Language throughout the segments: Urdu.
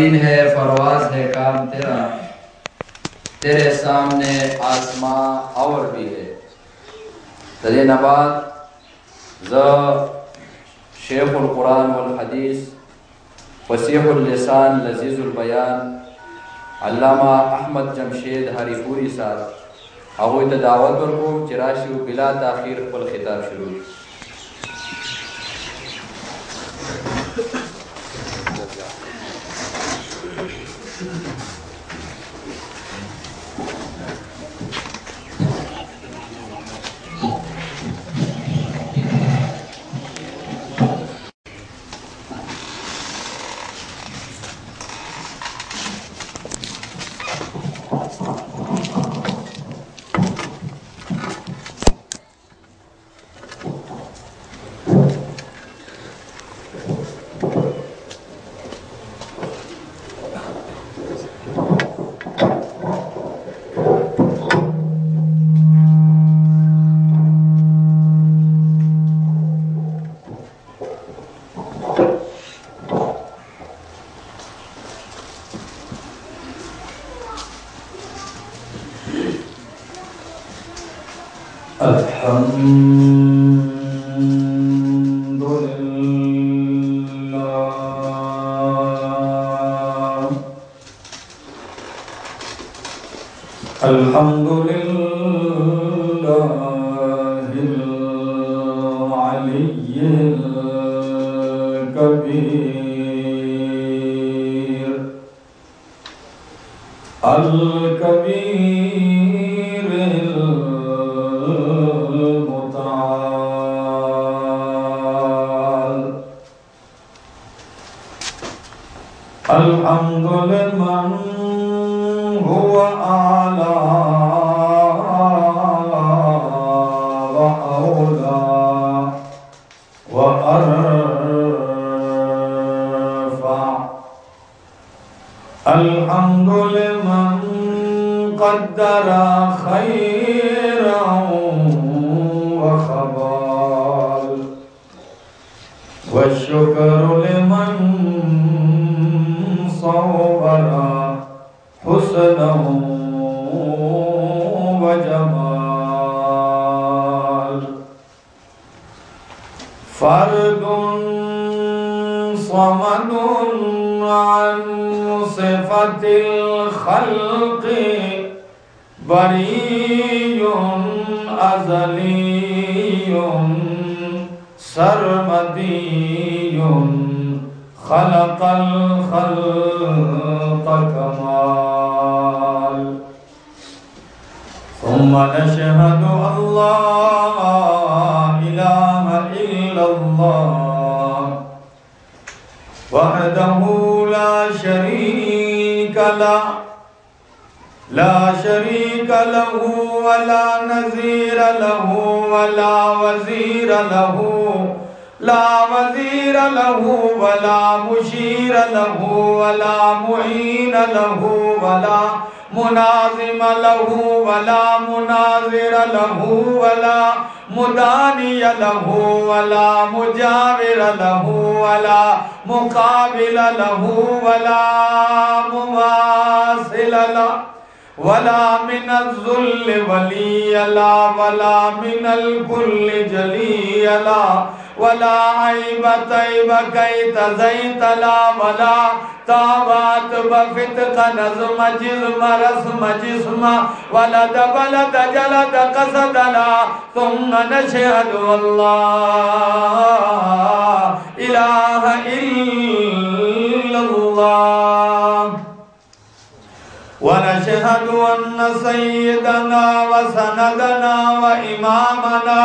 دین ہے فرواز ہے، کام تیرا۔ تیرے سامنے آسمان اور بھی ہے۔ دلی نبات ز شیخ القرآن والحدیث وسیح اللسان، لذیذ البیان، علامہ احمد جمشید ہری پوری صاحب۔ اگوی ته دعوت ورکوم چې راشي بلا تاخير خپل خطاب شروع۔ الحمد لمن هو أعلى مواصل لا ولا من الذل ولي لا ولا من الكل جلي لا ولا عيب طيب كي تزيت لا ولا تابات بفتق نظم جزم رسم جسم ولد بلد جلد قصد لا ثم نشهد الله إله إلا الله ونشهد أن سيدنا وسندنا وإمامنا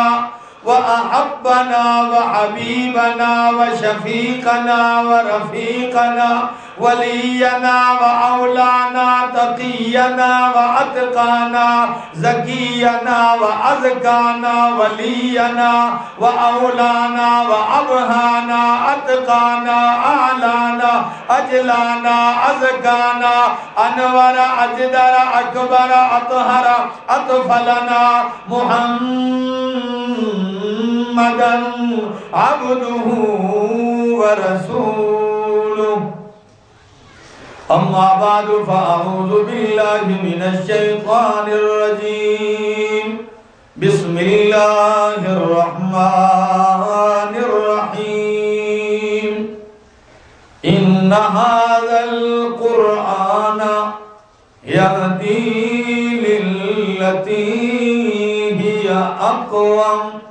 وأحبنا وحبيبنا وشفيقنا ورفيقنا ولينا وأولانا تقينا وأتقانا زكينا وأزكانا ولينا وأولانا وأبهانا أتقانا أعلانا أجلانا أزكانا أنور أجدر أكبر أطهر أطفلنا محمدا عبده ورسوله. أما بعد، فأعوذ بالله من الشيطان الرجيم. بسم الله الرحمن الرحيم. إن هذا القرآن يهدي للتي هي أقوم.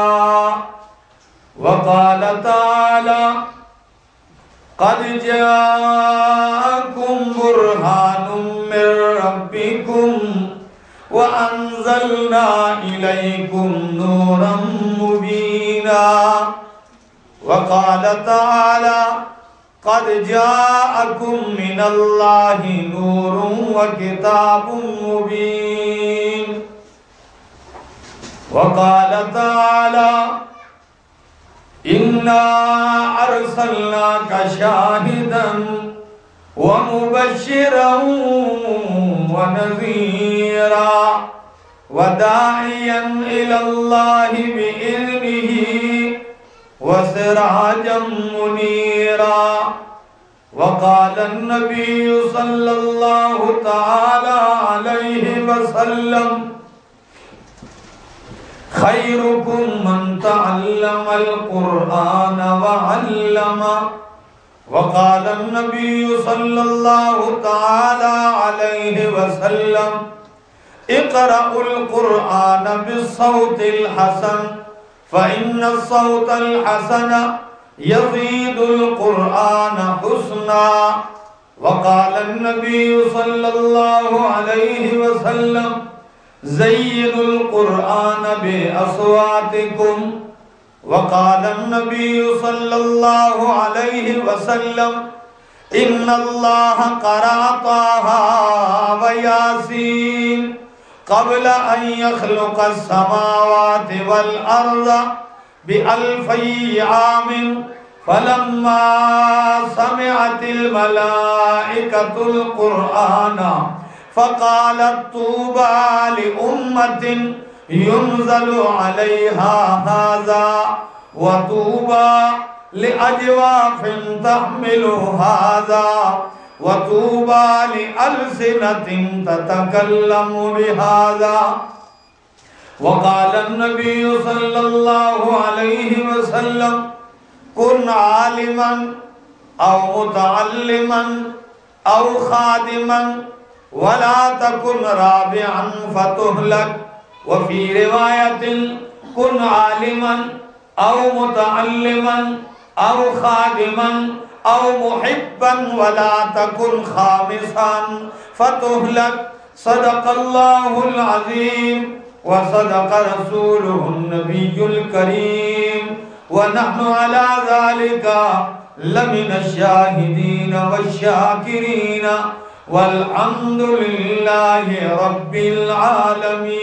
وقال تعالى قد جاءكم برهان من ربكم وأنزلنا إليكم نورا مبينا وقال تعالى قد جاءكم من الله نور وكتاب مبين وقال تعالى إنا أرسلناك شاهدا ومبشرا ونذيرا وداعيا إلى الله بإذنه وسراجا منيرا وقال النبي صلى الله تعالى عليه وسلم خيركم من تعلم القرآن وعلم. وقال النبي صلى الله تعالى عليه وسلم، اقرأوا القرآن بالصوت الحسن، فإن الصوت الحسن يزيد القرآن حسنا. وقال النبي صلى الله عليه وسلم زينوا القرآن بأصواتكم وقال النبي صلى الله عليه وسلم إن الله قرأ طه وياسين قبل أن يخلق السماوات والأرض بألفي عام فلما سمعت الملائكة القرآن فقالت طوبى لأمة ينزل عليها هذا، وطوبى لأجواف تحمل هذا، وطوبى لألسنة تتكلم بهذا. وقال النبي صلى الله عليه وسلم كن عالما أو متعلما أو خادما ولا تكن رابعا فتهلك. وفي رواية كن عالما أو متعلما أو خادما أو محبا ولا تكن خامسا فتهلك. صدق الله العظيم وصدق رسوله النبي الكريم. ونحن على ذلك لمن الشاهدين والشاكرين. والحمد لله رب العالمين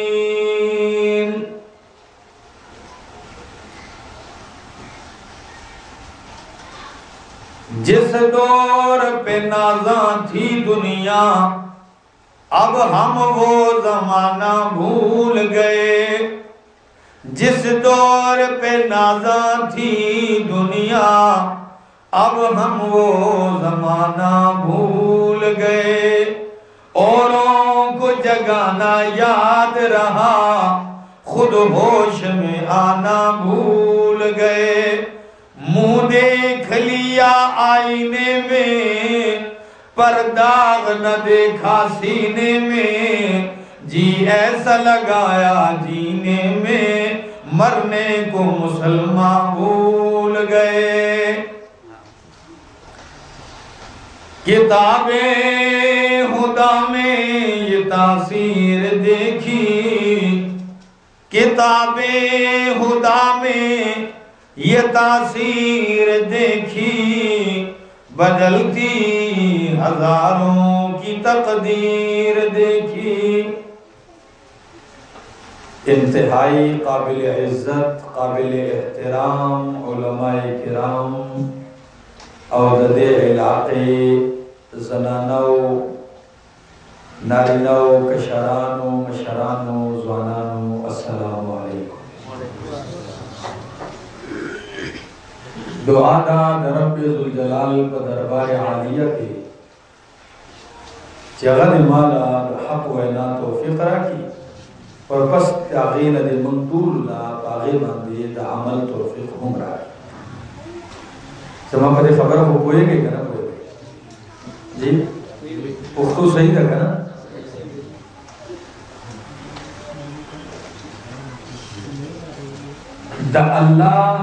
جس دور پہ نازاں تھی دنیا، اب ہم وہ زمانہ بھول گئے۔ جس دور پہ نازاں تھی دنیا اب ہم وہ زمانہ بھول گئے۔ اوروں کو جگانا یاد رہا۔ خود ہوش میں آنا بھول گئے۔ منہ دیکھ لیا آئینے میں۔ پر داغ نہ دیکھا سینے میں۔ جی ایسا لگایا جینے میں۔ مرنے کو مسلمان بھول گئے۔ کتابیں خدا میں یہ تاثیر دیکھی۔ کتابیں خدا میں یہ تاثیر دیکھی۔ بدلتی ہزاروں کی تقدیر دیکھی۔ انتہائی قابل عزت، قابل احترام، علماء کرام اور علاقے زنانو، نارینو، کشرانو، مشرانو زوانانو السلام علیکم. دعا دا درب ذوالجلال په دربار عالیه کې، چې هغه مالا د حق وینا توفیق راکړي. اور پس هغې نه د موږ لا په هغې باندې د عمل توفیق هم راکړي. زما په دې خبره خو پوهېږئ که نه؟ جی؟ پښتو صحیح ده که نه د الله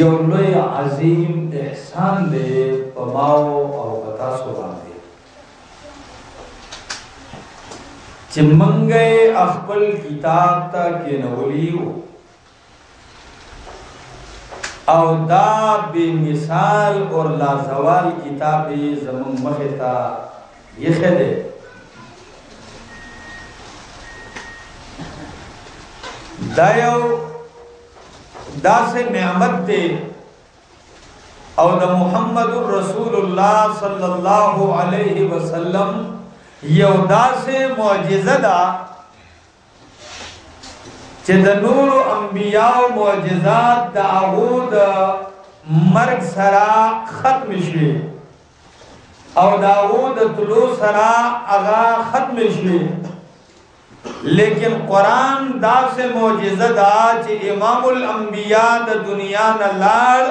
یو لوی عظیم احسان دی په ماو او په تاسو باندې چې منګه خپل کتاب ته کېنولیو او دا بے مثال اور لازوال کتاب زمون مخه تا یخه دا یو دا سے نعمت دے او دا محمد رسول اللہ صلی اللہ علیہ وسلم یو دا سے معجزہ دا چې د نور انبیاء معجزات د هغه د مرګ سره ختم شي او د هغه د طلوع سره هغه ختم شي لیکن قرآن دا سے معجزہ دا چې امام الانبیاء د دنیا نه لاړ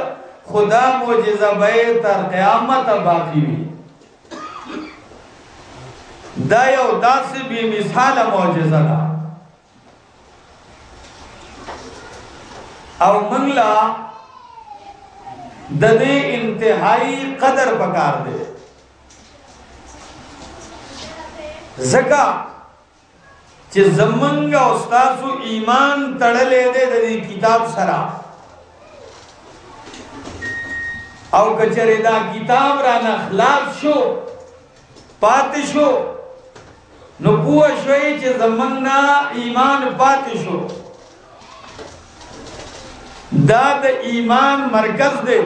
خدا معجزہ به تر قیامت باقی وي دا یو داسې بے مثال معجزہ ده او منگلا د دې انتهائی قدر پکار دی زکا چې زمنګ او تاسو ایمان تړلې دې د کتاب سره او کچره دا کتاب را نه خلاف شو پاتې شو نو پوه شوي چې زمنګ نه ایمان پاتې شو۔ دا د ایمان مرکز دی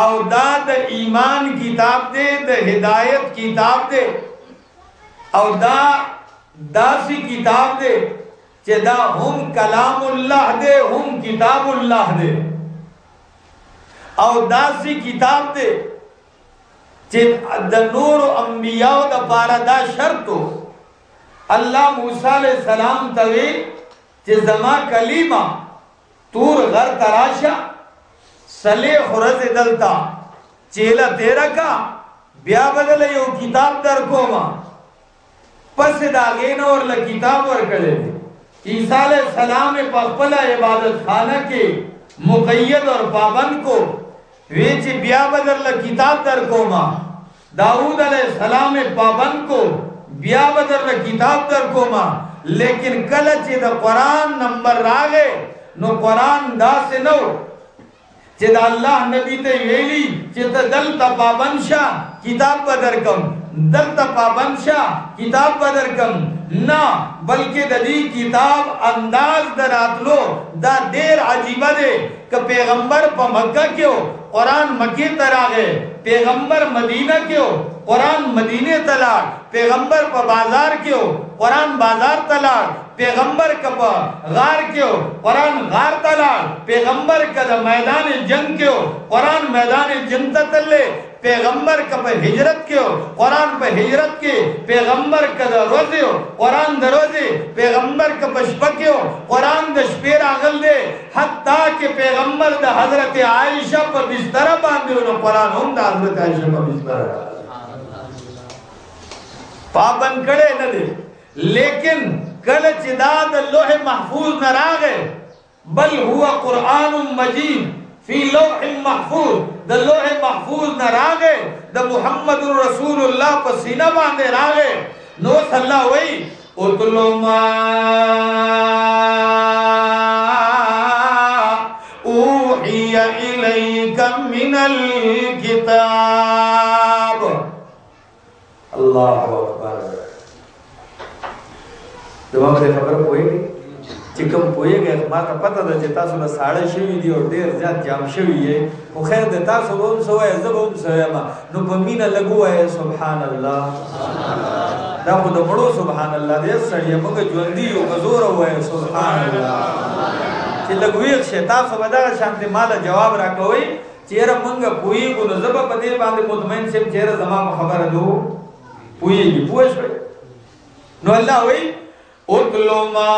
او دا د ایمان کتاب دی د هدایت کتاب دی او دا داسی کتاب دی چې دا هم کلام الله دی هم کتاب الله دی او داسی کتاب دی چې د نور و انبیاء د پاره دا شرطو الله موسی علیہ السلام ته وی چې زما کلمه تور غر تراشا سلی خورز دلتا۔ چیلا تیرا کا، بیا بدل یو کتاب در کوما۔ پس داغین اور لکتاب ور کڑے عیسیٰ علیہ السلام پخپلا عبادت خانہ کے مقید اور پابند کو ویچ بیا بدل لکتاب در کوما۔ داود علیہ السلام پابند کو بیا بدل لکتاب در کوما۔ لیکن کلچ دا قرآن نمبر راگے۔ نو قرآن دا سے نو چې دا الله نبی ته ویلی چې ته دلته پابند شه کتاب بدر کم. دلته پابند شه کتاب بدر کم. نه بلکې د دې کتاب انداز دراتلو دا ډیر عجیبه دی ک پیغمبر په مکه کې قرآن مکی تراغه پیغمبر مدینہ کې قرآن مدینه تلاړ پیغمبر په بازار کې قرآن بازار تلاړ پیغمبر کپا غار کیو، قرآن غار تلاړ پیغمبر کدا میدان جنگ کیو، قرآن میدان جنگ تلے، پیغمبر کپا ہجرت کیو، قرآن پہ ہجرت کی پیغمبر کدا روزیو قرآن دا روزی پیغمبر کپا شپکیو قرآن دا شپیر آگل دے، حتی کہ پیغمبر دا حضرت عائشہ پا بستر باندیو نو قرآن ہم دا حضرت عائشہ پا بستر پابند کڑے نہ دے، لیکن کل جداد لوح محفوظ نہ راغے، بل ہوا قرآن مجید فی لوح محفوظ۔ دا لوح محفوظ نہ راغے، دا محمد رسول اللہ پا سینہ باندے راغے۔ نو صلی اللہ وئی، اتلو ما اوحی الیک من الكتاب اللہ حافظ اکبر دماغ دې خبر پوهیږي چې کوم پوهیږي ما ته پته ده چې تاسو له ساړه شوي دي او ډېر زیات جام شوي یې. خو خیر د تاسو به هم څه وایه زه به هم څه وایم. نو په مینه لږ ووایه سبحان الله دا خو د مړو سبحان الله دی سړی موږ ژوندي یو که زوره ووایه سبحان الله چې لږ ویښ شي تاسو به دغه شانتې ما له جواب راکوئ. چیرې مونږ پوهیږو نو زه به په دې مطمئن شم چیرې زما په خبره دو. پوهیږي پوه شوئ. نو الله وایي اتلو ما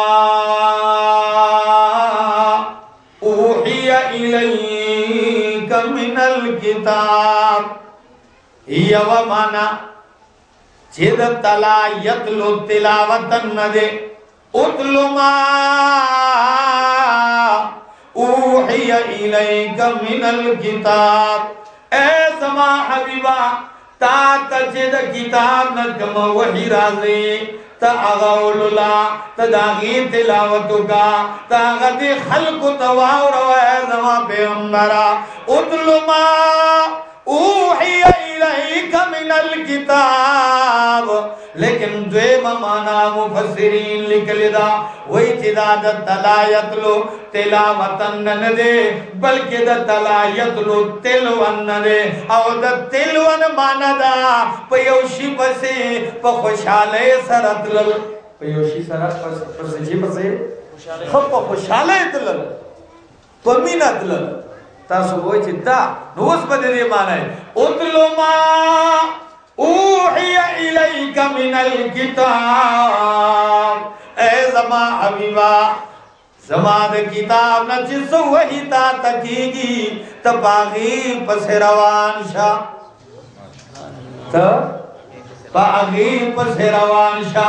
اوحی الیک من الكتاب. یو مانا چید تلا یتلو تلاوتن ندے اتلو ما اوحی الیک من الكتاب. اے سما حبیبا، تا تجد کتاب نکم وحی رازی تا اغاولولا تا داغی تلاوتو کا، تا غدی خلق تواورو اے زمان پیغمبرا، اتلو ما اوحی الیک من الكتاب لیکن دویم مانا مفسرین لکلی دا وی چی دا دا تلایتلو تلاوتن ندے بلکہ دا تلایتلو تلون ندے او دا تلون مانا دا پیوشی پسی پا خوشحالے سرطلل پیوشی سرط پسی پسی خب پا خوشحالے تلل پا مینتلل تاسو وای چې دا، نو اوس په دې معنی اتلو ما اوحي اليك من الكتاب اے زما حبیبا، زما د کتاب نه چې سو وਹੀ تا تکیږي تباغي پس روان شا ت باغي پس روان شا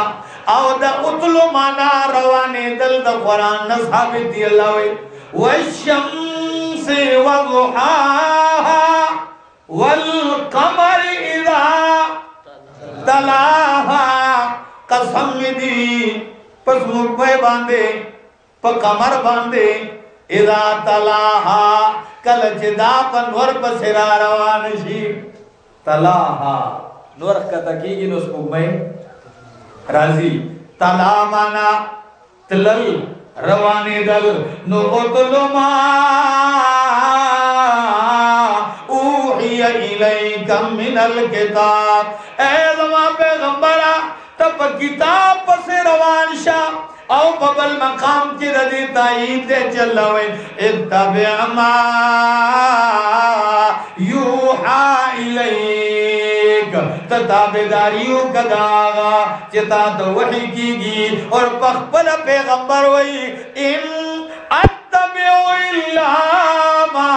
او د اتلو معنا روانه دل د قران نه ثابت دی، الله وي والشمس وضحاها والقمر اذا تلاها. قسم دی، پس مکبے باندے، پا قمر باندے اذا تلاها. کل جدا پا نور پس را روان شی. تلاها. نور کتا کی گی نس مکبے رازی تلا مانا تلل. روانی دل نو اتلو ما اوحی الیکم من الکتاب۔ اے زمان پیغمبرہ تب کتاب پس روان شا۔ او ببل مقام کی ردی تائید دے چل اتبع ما یوحا الیک۔ تتابداریو کداغا چتا تو وحی کی گی اور پخپل پیغمبر وئی۔ ان اتبع اللہ ما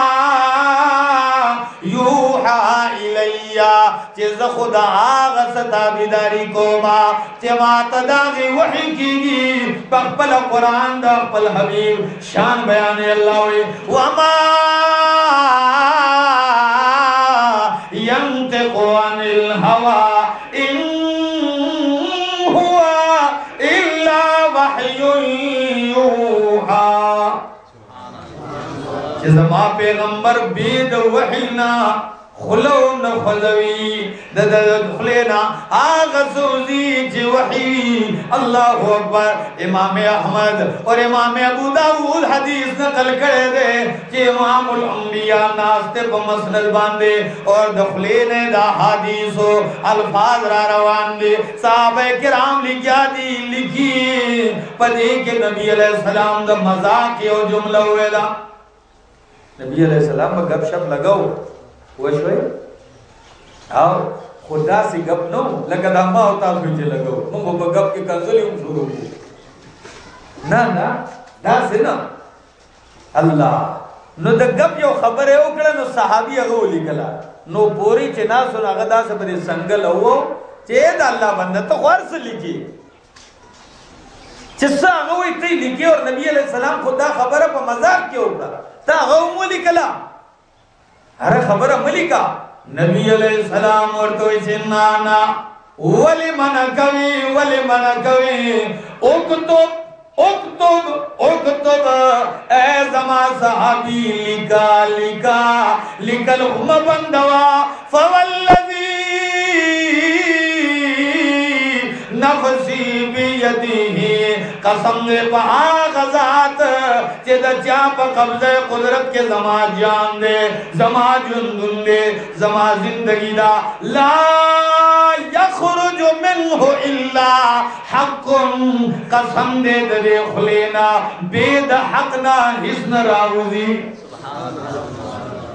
الیا چیز خدا آغا ستابداری کو ما چی ما تداغی وحی کی گی پخپل قرآن دا پل حبیب شان بیان اللہ وئی وما ينطق عن الهوى إن هو إلا وحي يوحى جزما پیغمبر بید وحینا خلو نخلوی دد دخلینا آغا سوزی چی وحی. اللہ اکبر. امام احمد اور امام ابو داود حدیث نقل کرے دے چی امام الانبیاء ناستے پا مسند باندے اور دخلینے دا حدیث و الفاظ را روان دے صحابہ کرام لکھیا دی لکھی پدے کہ نبی علیہ السلام دا مزاق اور جملہ ہوئے دا نبی علیہ السلام با گپ شپ لگاو وشوي او خدا سی گپ نو لگا دا ما او تاسو چې لګو موږ په گپ کې کنځلې هم شروع کړو نه نه دا سینا الله نو د گپ یو خبره وکړه نو صحابي هغه ولیکلا نو پوری چې ناس هغه داسه بری سنگل وو چې دا الله بنده ته ورس لیکي چې څه هغه وي ته لیکي او نبی علیہ السلام خدا خبره په مزاق کې وکړه تا هغه ولیکلا ہر خبر عملی کا؟ نبی علیہ السلام اور تو چنانا ولی من کبھی ولی من کبھی اکتب اکتب اکتب۔ اے زمان صحابی لکا لکا لکا ام بندوا۔ فواللذی نفسی بیدیہی قسم دے پا آغا ذات چے دا چا پا قبض قدرت کے زما جان دے زما جندن دے زما زندگی دا۔ لا یخرج منہ الا حق، قسم دے دے خلینا بید حقنا حسن راوزی۔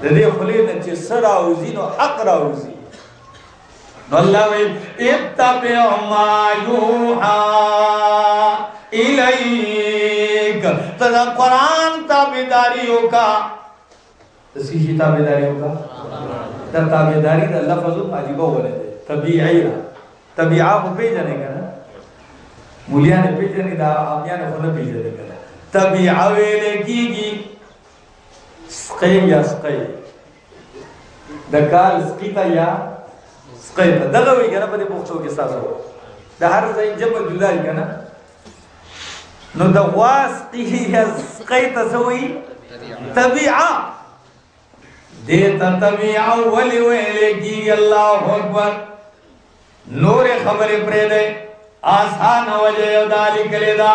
دے خلینا چے سر راوزی نو حق راوزی۔ نو اللہ وی اتبع ما یوحا الیک تدا قرآن تابداریوں کا. تسیحی تابداریوں کا؟ در تابداری در لفظ عجیبہ بولے دے طبیعی را طبیعہ کو پی جانے کا نا. مولیاں نے پی جانے دا آمیاں نے خود پی جانے کا. طبیعہ ویلے کی گی؟ سقی یا سقی؟ دکال سقیتا یا سقیتا دغوی کنا پدے پوکشو کے ساتھ ہو دا ہر زین جمع جدائی کنا نو دا واسقی یا سقیتا سوئی طبیعہ دیتا طبیعہ ولی ویلے کی اللہ اکبر. نور خبر پریدے آسان وجہ یودالی کلے دا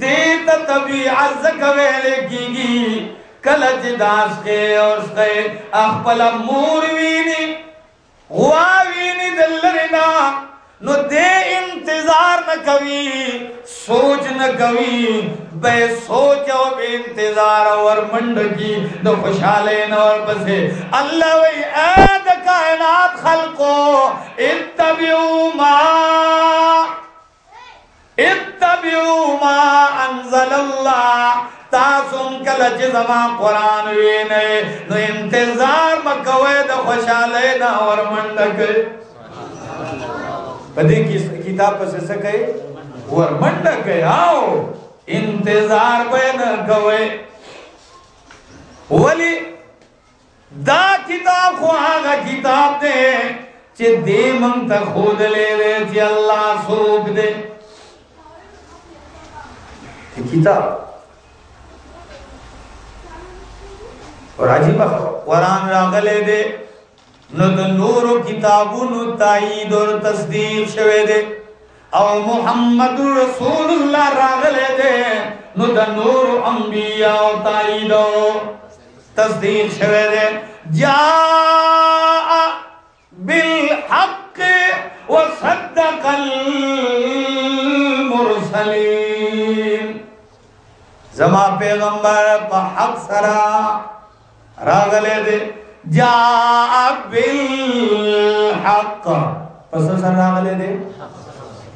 دیتا طبیعہ زکا ویلے کی گی کلچ داس کے اور سکے اخپل مور وینی غواوینی دلرنا نو دے انتظار نہ کوی، سوچ نہ کوی، بے سوچ او بے انتظار اور منڈ کی دو خوشحالے اور بسے۔ اللہ وی اید کائنات خلقو، اتبعو ماں اتبعو ما انزل اللہ۔ تاسم کل جزما قرآن وینے نو انتظار مکوے دا خوشحالے نا اور منڈک پدے کی کتاب پر سے سکے اور منڈک آؤ انتظار بین کوے ولی دا کتاب خو آگا کتاب دے چے دے منگ تا خود لے لے چے اللہ سوک دے کتاب۔ اور عجیب قرآن راغلے دے، نو د نور کتابونو تایید اور تصدیق شوه دے۔ او محمد رسول اللہ راغلے دے، نو د نور انبیاء او تایید او تصدیق شوه دے۔ جاء بالحق وصدق المرسلین۔ زما پیغمبر پا حق سرا راغلے دے جاء بالحق. پس سر راغلے دے؟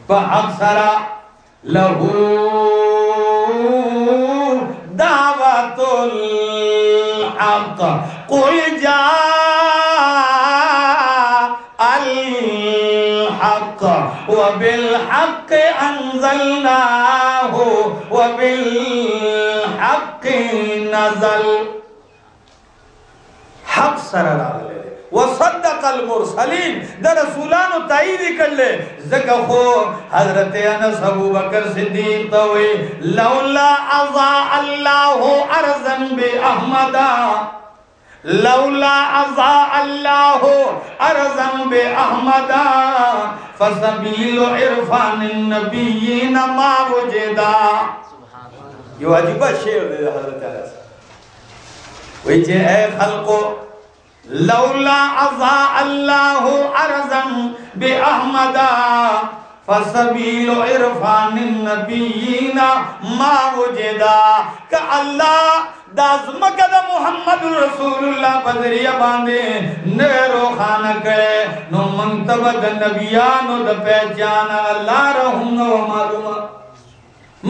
پا حق سرا لہو دعوت الحق. قل جاء وبالحق انزلناه وبالحق نزل. حق سر راغلے وصدق المرسلین. دا رسولانو تائیدی کر لے زکا خو حضرت انس ابو بکر صدیق توئی لولا اضاء اللہ ارزن بے احمدا لولا اضاء اللہ ارزن بے احمدا فسبیل عرفان النبیین ما وجدا یہ عجیبہ شعر دے حضرت انس وہی چھے اے خلقو لولا اضاء اللہ ارزن بے احمدا فسبیل عرفان النبیین ما وجدا کہ اللہ دازمکہ دا محمد رسول اللہ بدریہ باندے نیرو خانہ کرے نو منتبہ دا نبیانو دا پہچان اللہ رہوں نو معلومہ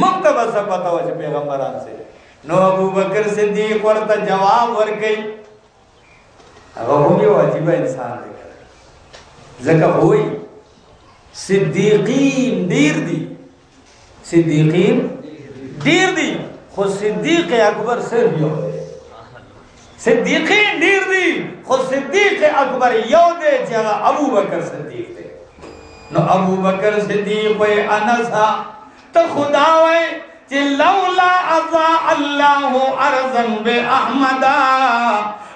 منتبہ سا پتا ہو چھے پیغمبران سے۔ نو ابو بکر صدیق ورطا جواب ورکی اگر ہم یہ واجبہ انسان دے کر زکا ہوئی۔ صدیقین دیر دی. صدیقین دیر دی. خود صدیق اکبر صرف یو. دے صدیقین دیر دی. خود صدیق اکبر یو دے جگہ ابو بکر صدیق دے. نو ابو بکر صدیق وے انسا تو خدا وے چی لولا اضا اللہ ارزن بے احمدا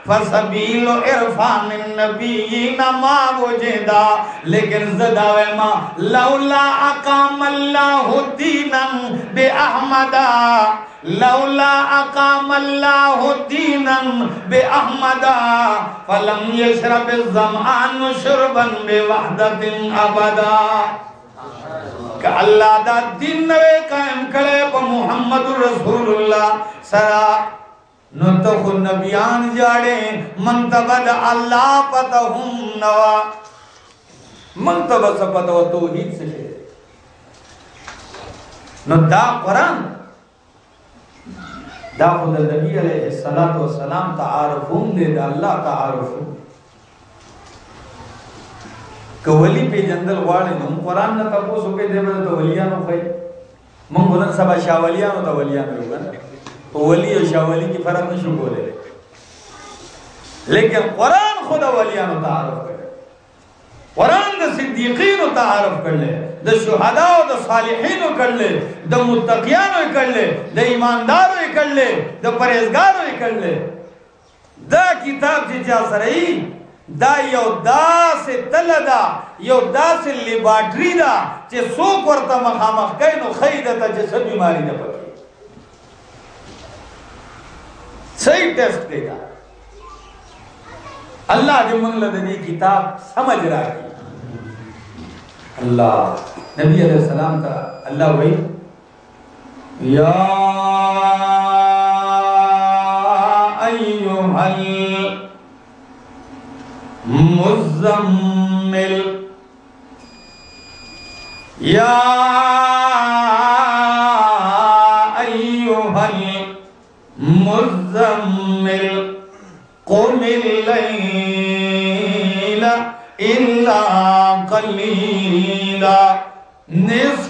فسبیل عرفان النبیین ما وجدا لیکن زداوے ما لولا اقام اللہ دینا بے احمدا لولا اقام اللہ دینا بے احمدا فلم یشرب الزمان شربا بے وحدت ابدا کہ اللہ دا دین نوے قائم کرے پا محمد رسول اللہ سرا نو تو خود نبیان جاڑے منتبد اللہ پتا ہم نوا. منتبد سا پتا ہو توحید سے شے نو دا قرآن. دا خود نبی علیہ السلام تعارفون دے، دا اللہ تعارفون. که ولی پی جندل غواړي نو قرآن نه تاسو کې دی به ته ولیانو خای مونږ نن سبا شاولیانو ته ولیان یو کنه ولی او شاولی کې فرق نشو کولای لیکن قرآن خدا ولیانو تعارف کړي قرآن د صدیقینو تعارف کړي د شهدا او د صالحینو کړي د متقیانو کړي د ایماندارو کړي د پرهیزګارو کړي دا کتاب چې چا سره دا یو دا سے تل دا، یو دا سے لیبارٹری دا چه سوک ورطا مخامخ کئی نو خیدتا چه سب بیماری دا پکی صحیح ٹیسٹ دے گا۔ اللہ جو منگ لدنی کتاب سمجھ رہا کی اللہ، نبی علیہ السلام کا اللہ وہی۔ یا ایوہ مزمل۔ یا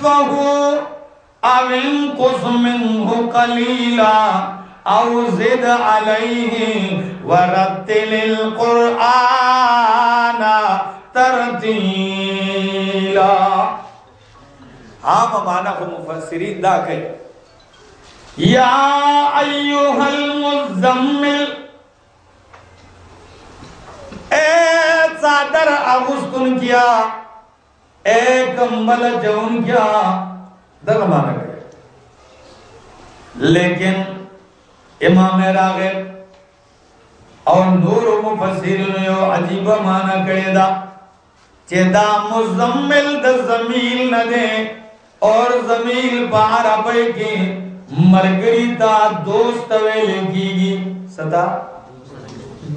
نصفه او انقص منه قلیلا او زد علیہ ورتل القرآن ترتیلا ہاں، عام معنی کو مفسرین دا کئی یا ایوہ المزمل، اے صادر اغسطن کیا کمبل جون کیا در معنی کئی لیکن امام راغب اور نور مفسر نے عجیب معنی کړی دا چې دا مزمل د زمیل نه ده اور زمیل بار اپے کې مرګری تا دوست ویل کیږي صدا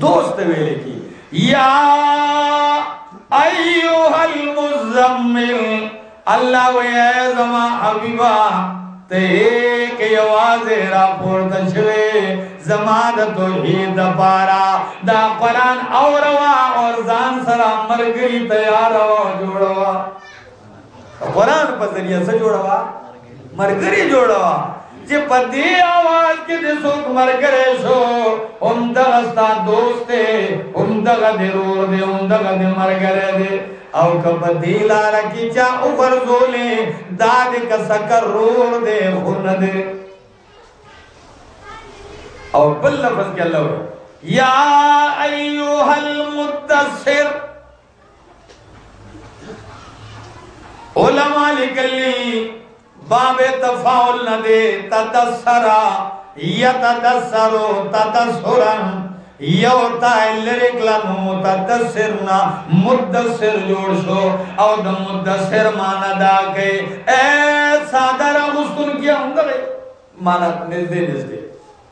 دوست ویل کی۔ یا ایها المزمل اللہ وی زما حبیبا تے کہ یواز را پورت شوے زمان توحید پارا، دا قرآن اوروا اور زان سرا مرگری تیاروا جوڑوا قرآن پر ذریعہ سے جوڑوا مرگری جوڑوا جی چی پدی آواز کی دی سوک مرگرے شو ام دغستا دوستے ام دغ دی رور دے ام دغ دی مرگرے دے۔ او کب دیلا رکی چا اوپر زولے، داد کا سکر رور دے، خون دے۔ او بل لفظ کیا اللہ یا ایوہ المتصر علماء لکلی باب تفاول نہ دے تدسرا یتدسرو تدسرن یو تا لرک لنو تدسرنا مدسر جوڑ شو او دا مدسر مانا دا گئے اے سادر مستن کیا ہوں گے مانا نزدے نزدے۔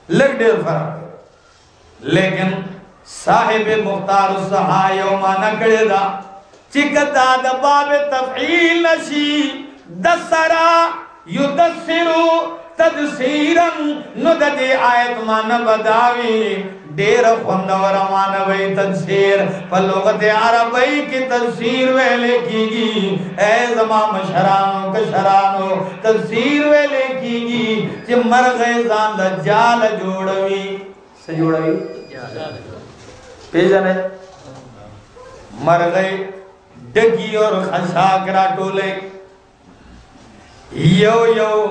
لگ دیر فرق لیکن صاحب مختار صحایو مانا کڑے دا، چکتا دا باب تفعیل نشی، دسرا۔ یدسرو تدسیرن نو دا آیت مانا بداوی. دیر خوندور مانا بھئی تدسیر لغت عربی کی تدسیر ویلے کی گی اے زمان مشرانو کشرانو تدسیر ویلے کی گی چی مرغ زان جال جوڑوی سے جوڑوی پیجنے مرغ ڈگی اور خشاک را ٹولے یو یو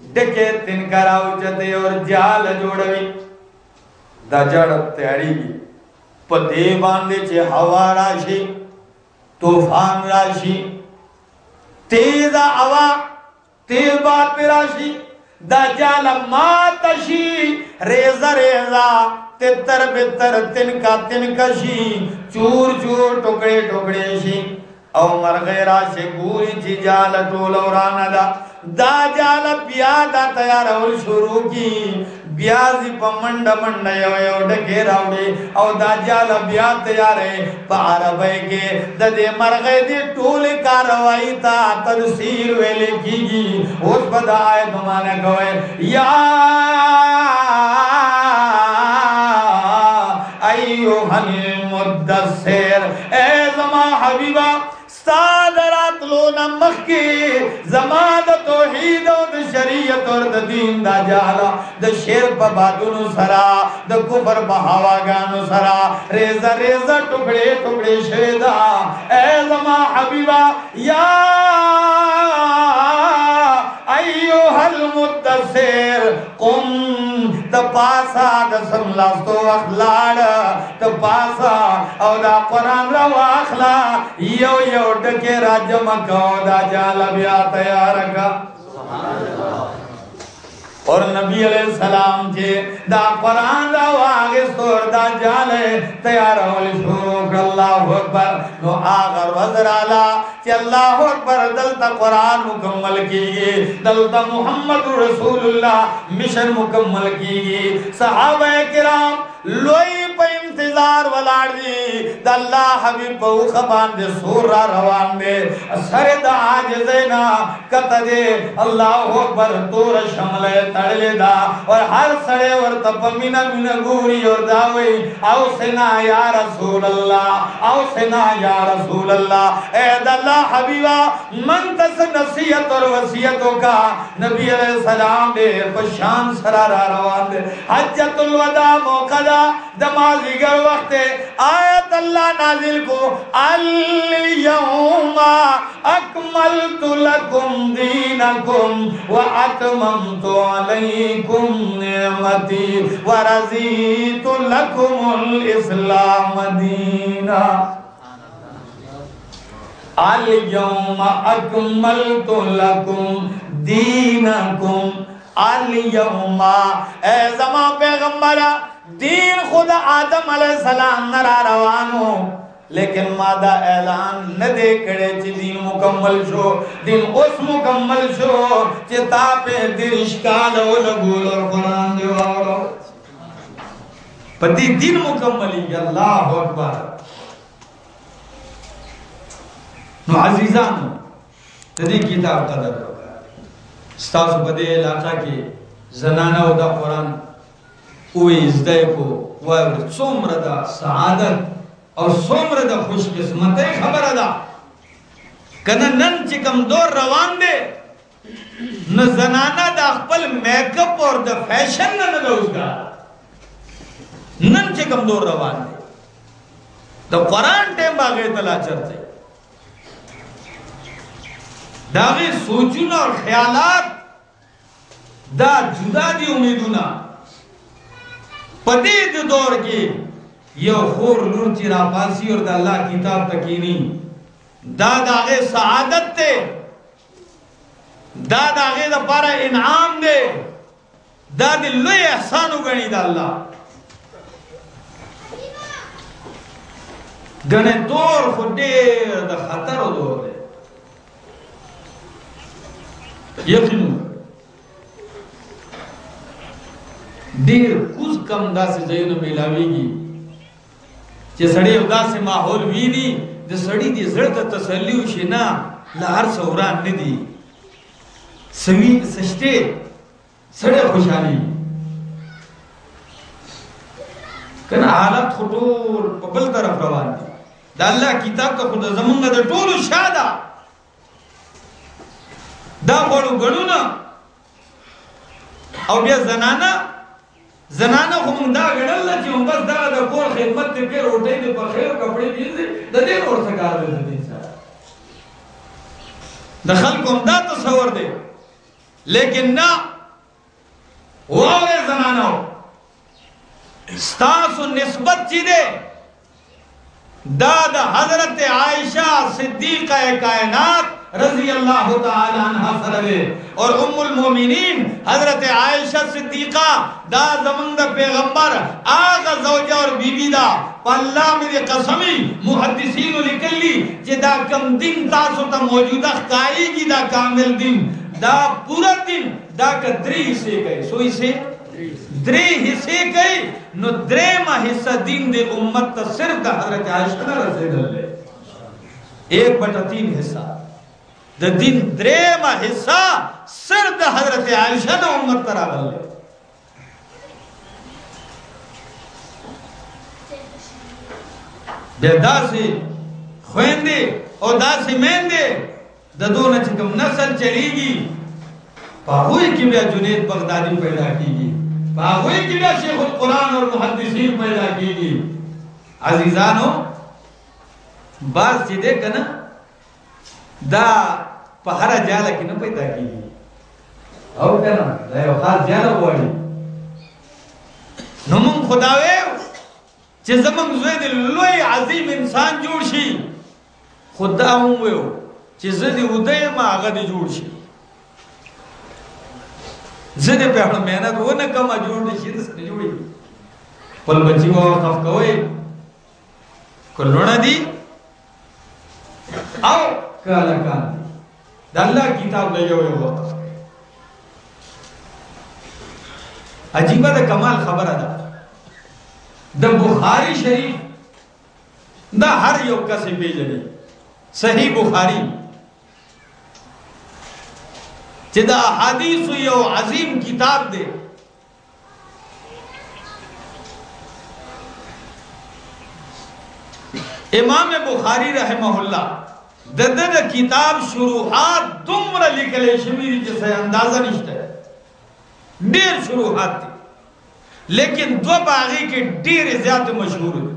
ڈکے تن کراو چتے اور جال جوڑوی دا جڑ تیاری گی پا باندے چھے ہوا راشی توفان راشی تیز ہوا تیز بات پہ راشی دا جال ماتشی ریزہ ریزہ تتر بتر تنکا تنکشی چور چور ٹکڑے ٹکڑے شی او مرغیرہ سے گوری چی جال ٹول اورانا دا۔ دا جال بیا دا تیار اور شروع کی۔ بیازی پا منڈا منڈا یو یو ڈکے راوڑی او دا جال بیا تیار ہے۔ پا عربے کے دا دے مرغی دی ٹول کاروائی تا تنسیر ویلے کی گی۔ اس بدا آئے تمہانے کوئے۔ یا ایوہ المدسر اے زمان حبیبہ سادرات لونا مخی زمان دا توحید و دا شریعت اور دا دین دا جالا دا شیر پا بادونو سرا دا کفر پا ہواگانو سرا. ریزا ریزہ ٹکڑے ٹکڑے شیدہ اے زما حبیبا یا ایوہ المدسر قم، تپاسا دا سملاستو اخلاڑ پاسا او دا قرآن رو اخلا یو یو ڈکے راجم کو دا جالا بیا سبحان اللہ اور نبی علیہ السلام جے دا قرآن دا واغی سور دا جالے تیار ہولی شروع اللہ اکبر. نو آغر وزر آلا کہ اللہ اکبر دلتا قرآن مکمل کی گئی. دلتا محمد رسول اللہ مشن مکمل کی گئی. صحابہ کرام لوئی پا انتظار والار دی. دا اللہ حبیب پا خبان دے سور را روان دے. سر دا آج زینا کت دے، اللہ اکبر تور شمل تڑلے دا اور ہر سڑے اور تب مینا مینا گوری اور داوئی او سنا یا رسول اللہ او سنا یا رسول اللہ اے دا اللہ حبیبہ من تس نصیت اور وسیعتوں کا نبی علیہ السلام دے پشان سرارا روان دے حجت الوداع موقع دا دمازی گر وقت آیت اللہ نازل کو اليوم اکملت لکم دینکم و اتممت علیکم علیکم نعمتی و رضیت لکم الاسلام دینا. اليوم اکملت لکم دینکم. اليوم اے زمان پیغمبرہ دین خود آدم علیہ السلام نرا روانو. لیکن مادہ اعلان نہ دے کڑے چی دین مکمل شو، دین اس مکمل شو چی تاپے دیر اشکال ہو لگول اور قرآن دیوارو پتی دین مکملی گی اللہ اکبر۔ نو عزیزانو تدی کتاب قدر ہوگا ستاسو بدے علاقہ کی زنانہ و دا قرآن، اوی ازدائی کو وائر سومر دا سعادت اور سومر دا خوش قسمت خبر دا کنا نن چکم دور روان دے، نہ زنانہ دا خپل میک اپ اور دا فیشن نہ نہ اس کا نن چکم دور روان دے۔ دا قرآن ٹیم باغی تلا چرتے۔ داغی سوچونا اور خیالات، دا جدا دی امیدونا۔ پدید دور کی یو خور لور چی را پاسی اور دا اللہ کتاب تکینی. دا داغی سعادت تے. دا داغی دا پارا انعام دے. دا دی لوی احسانو گنی دا اللہ. گنے دور خود دیر دا خطر و دور دے. یقینو. دیر کس کم دا سے زینو ملاوی گی. چه سڑی او دا سے ماحول وینی دا سڑی دی زړه ته تسلی وشي نه زرد تسلیو شنا لہر سوران ندی۔ سوی سشتے، سڑے خوشحالی۔ کنا حالات خطور پبل طرف روان دی۔ دا اللہ کتاب کا خدا زمانگا دا طول شادا دا۔ خوڑو گڑو نا۔ او بیا زنانا زنانا خو مونږ دا غړل چې موږ بس دا د کور خدمت ته کې روټي دې په خیر کپڑے دې د دې نور څه کار دې دې سره. د خلکو هم دا تصور دی. لیکن نه واره زنانو، ستاسو نسبت چی دے داد حضرت عائشہ صدیقہ کائنات رضی اللہ تعالی عنہ سروے اور ام المومنین حضرت عائشہ صدیقہ، دا زمن دا پیغمبر، آغا زوجہ اور بی بی دا. پا میرے قسمی محدثین لکل لی جے دا کم دن تاسو تا موجودہ خائی گی دا کامل دن. دا پورا دن، دا کدری سے گئے سوئی سے درے حصے گئے نو درے ما حصہ دین دے امت تا صرف دا حضرت عائشہ رضی اللہ ایک بٹا تین حصہ. دا دین درے ما حصہ صرف دا حضرت عائشہ دا امت ترا بلے بے دا سے خویندے اور دا سے میندے دا دو چکم نسل چلی گی پاہوئی کی بیا جنید بغدادی پیدا کی گی پاہوئی کی بیا شیخ القرآن اور محدثین پیدا کی گی عزیزانو، بعض چی دے کنا دا پہرا جالا کی نہ پیدا کی گی او کنا دا یو خاص جالا بوڑی نمون خداوے چی زمان زوید لوی عظیم انسان جوڑ شی خدا ہوں ویو چی زدی ادے ما آغا دی جوڑ شی زدی پہ اپنا محنت وہ نہ کما جوڑ دی شی دس جوڑی پل بچی وہ خف کوئے کلونا دی آو کالا کان دی اللہ کتاب لے ہوئے ہوتا عجیبہ دا کمال خبر دا دا بخاری شریف دا ہر یوکا سے بیجنے صحیح بخاری۔ جدا حدیث یو عظیم کتاب دے۔ امام بخاری رحمہ اللہ ددد کتاب شروحات دمر لکلے شمیری جسے اندازہ نشتا ہے دیر شروحات تھی لیکن دو باغی کے دیر زیادہ مشہور ہے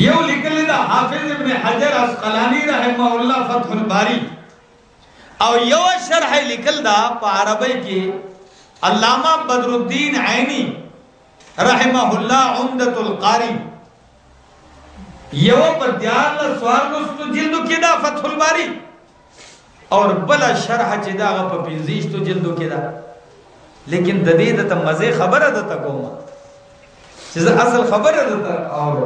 یو لکلی دا حافظ ابن حجر اسقلانی رحمہ اللہ فتح الباری. او یو شرح لکل دا پا عربی کی علامہ بدر الدین عینی رحمہ اللہ عمدت القاری. یو پر دیار سوار نستو جلدو کی دا فتح الباری. اور بلا شرح چی دا غا پینزیش تو جلدو کی دا لیکن ددی دتا مزے خبر دتا کوما چیز اصل خبر دتا اور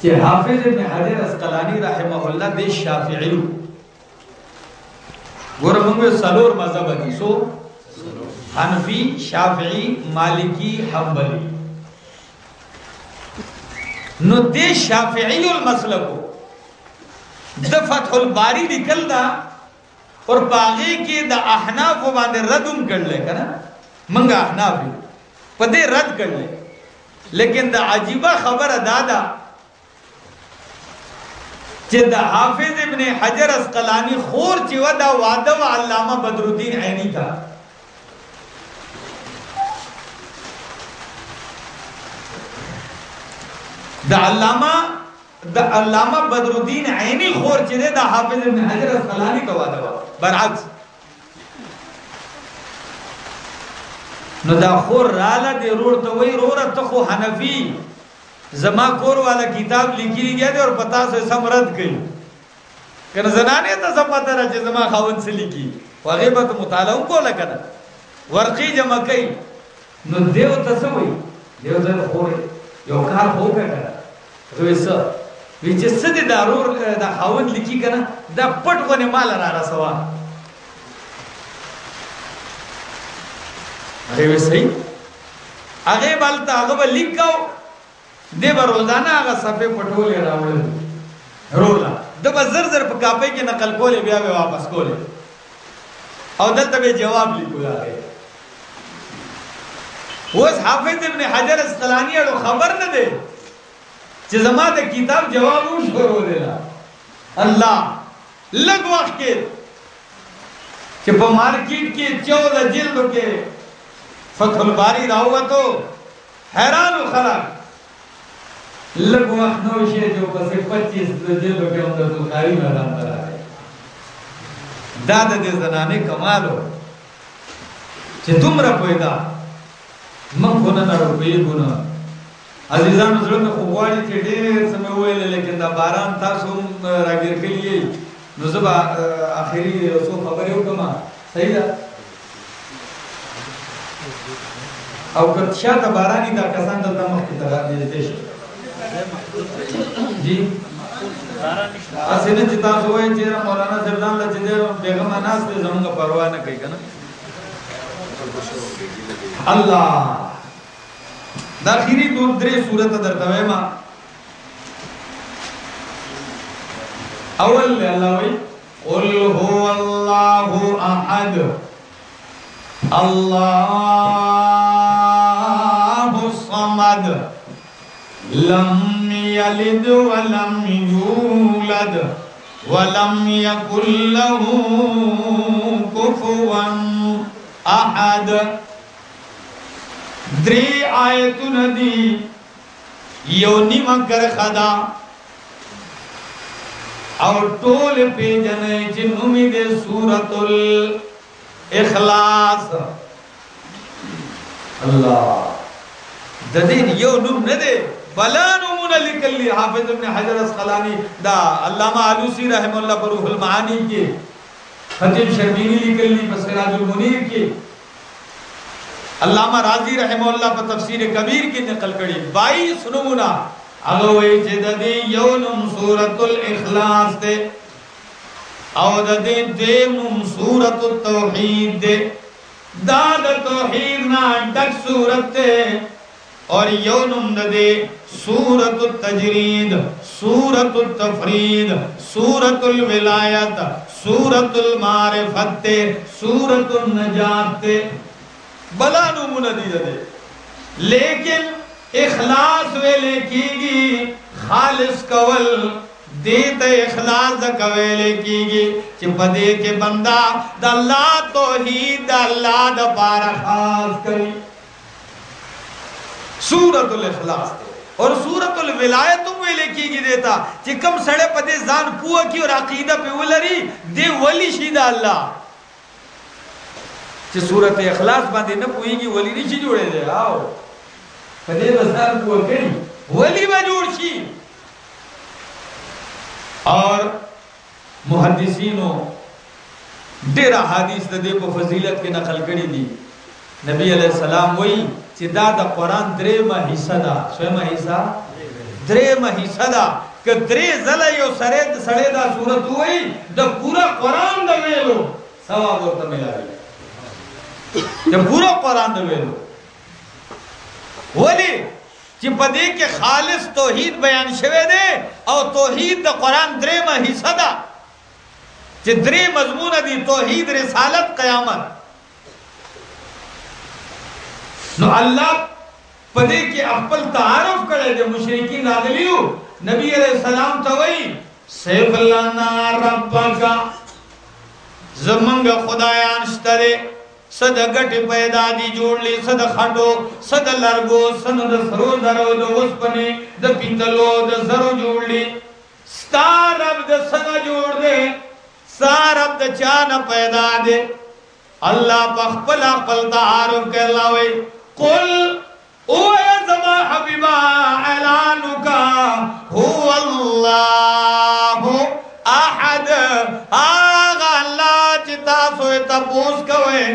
کہ حافظ ابن حجر اسقلانی رحمہ اللہ دے شافعی. گورا منگوے سلور مذہب دی سو حنفی، شافعی، مالکی، حنبلی. نو دے شافعی المسلکو دفتح الباری نکل دا اور باغی کی دا احناف و باندے ردم کر لے، کنا؟ منگا احنافی پدے رد کر لے۔ لیکن دا عجیبہ خبر دادا چې د حافظ ابن حجر اسقلانی خور چې دا واده و علامه بدر الدین عینی تا د علامه د علامه بدر الدین عینی خور چې د حافظ ابن حجر اسقلانی ته واده و برعکس. نو دا خور رااله دی رور ته وای رور ته خو حنفی زما کور والا کتاب لکھی گیا دے اور پتا سے سم رد کئی کہ زنانے تا سم پتا رہا چھ زما خاون سے لکھی وغیبت مطالعہ کو لکنا ورقی جمع کئی نو دیو تا سوئی دیو تا خوری یو کار ہو گیا کرا تو ایسا ویچے سدی دارور دا خاون لکھی کنا دا پٹ کونے مال را را سوا اگے ویسا ہی اگے بالتا اگے لکھاو دی به روزانه هغه صفه پټولې راوړل رولا د به زر زر په کاپۍ کې نقل کولې، بیا به واپس کولې. او دلته به جواب لیکو راغی اوس حافظ ابن حجر اسقلانی اړو خبر نه دی. چې زما د کتاب جواب و شروع دی الله لګ وخت کې چې په مارکیټ کې 14 جلد کې فتح الباری راوته حیران خلک لگ وقت نوشی ہے جو پس پچیس جلدوں کے اندر تو خاری میں رہا پر آئے. دادا دے زنانے کمال ہو چھے تم رہ پوئی من خو نه نړوي ګونه عزیزان زړه مې خو غواړي چې ډېر څه مې لیکن دا باران تاسو هم راګیر کړي نو زه به اخري څو خبرې وکړم صحیح ده او که شاته باراني دا کسان دلته مخکې ته راځي شي جی اسنه چې تاسو وایي چې مولانا سردان له چې بیگم ناس ته زموږ پروا نه کوي کنه الله دا اخیری دو درې صورت درته وایم. اول الله وایي قل هو الله احد. الله الصمد. لم يلد ولم يولد ولم يكن له كفوا احد. درې آیتونه دي. یو نیمه کرخدا او ټول پیجنې چې نومې ده سورۃ الاخلاص. الله. د دې یو نوم نه ده بلا نمونه لکلی حافظ ابن حجر اسقلانی دا علامہ علوسی رحم اللہ پر روح المعانی کے خطیب شربینی لکلی پر سراج المنیر کے علامہ راضی رحم اللہ پر تفسیر کبیر کی نقل کری، بائیس نمونہ۔ اگوئی جددی یونم سورت الاخلاص دے۔ او ددی دیمم سورت التوحید دے داد توحید نا ڈک سورت دے۔ اور یونم ددے سورت التجرید سورت التفرید سورت الولایت سورت المعرفت سورت النجات بلا نمونہ دی دے۔ لیکن اخلاص ویلے کی گی خالص کول دیتا اخلاص کویلے کی گی چی پدے کے بندہ دا اللہ توحید، دا اللہ دا پارا خاص کری سورت الاخلاص دے۔ اور سورت الولایت میں لکھی گی دیتا۔ چی کم سڑے پدے زان پوہ کی اور عقیدہ پہ ولری دے ولی شیدہ اللہ۔ چی سورت اخلاص باندے نہ پوئی گی ولی نہیں چی جوڑے دے آؤ پدے بزان پوہ کری ولی با جوڑ شی اور محدثینوں ڈیرہ حدیث دے کو فضیلت کے نقل کری دی نبی علیہ السلام وہی چې دا د قران درې ما حصہ دا سوې ما حصہ درې ما حصہ دا ک درې زله یو سره سړې دا صورت وای د پورا قران د ویلو، ثواب ورته ملایي د پورا قران ویلو ولی چې په دې کې خالص توحید بیان شوه دی او توحید د قران درې ما حصہ دا۔ جی چې درې مضمون دي توحید رسالت قیامت۔ نو اللہ پدے کے اپل تعارف کرے جو مشرقین راغلیو نبی علیہ السلام توئی سیف لنا ربکا زمنگ خدایان شترے۔ صد گٹ پیدا دی جوڑ لی صد خٹو صد لرگو صد دا سرو درو دا وسپنے دا پیتلو دا سرو جوڑ لی۔ ستار اب دا سنگ جوڑ دے سار اب دا چان پیدا دے۔ اللہ پخپل اقبل تعارف کر لاوے قل، او یا زما حبیبا اعلانکا هو اللہ احد۔ آغا اللہ چتا سوئے تپوس کوئے۔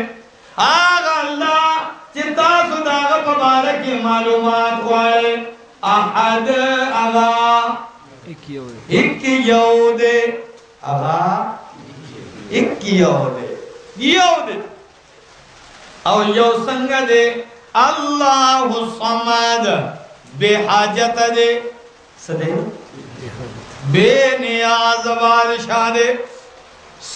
آغا اللہ چتا سو داغا پبارکی معلومات ہوئے احد آغا ایک یو دے۔ آغا ایک یو دے۔ یو دے۔ او یو سنگ دے۔ اللہ صمد بے حاجت دے۔ سدے۔ بے نیاز بادشاہ دے۔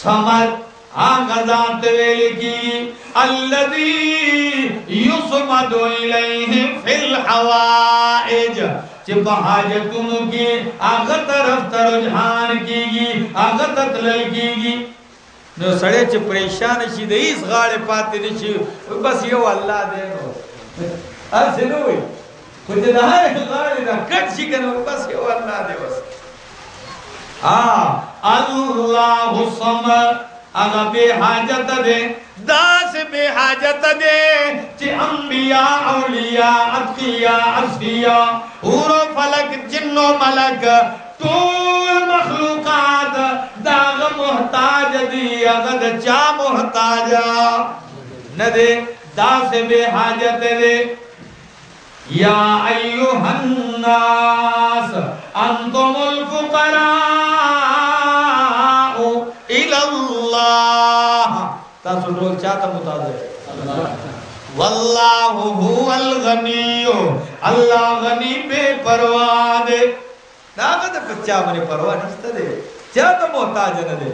سمد۔ آگا ذات ویلی کی اللذی یسمد الیہ فی الحوائج چپ حاجتوں کی آگا طرف ترجحان کی گی آگا تطلل کی گی نو سړی چې پریشان شي د هیڅ غاړې پاتې نشي بس یو الله دی نو۔ هسې نه وي خو چې د هرې غاړې نه کټ شي بس یو الله دی بس۔ الله صمد هغه بې حاجت دی داسې بے حاجت دے چی انبیاء، اولیاء اتقیاء اصفیاء حور و فلک، جن و ملک، طول مخلوقات، داغ محتاج دی، اغد چا محتاجا ندے دا سے بے حاجت دے. یا ایوہ الناس، انتم الفقراء. تاسو ټول چاته متعلق؟ واللہ هو الغنی اللہ غنی بے پرواہ دے۔ داغه د پچا باندې پروا نشته دے چاته محتاج نه دے۔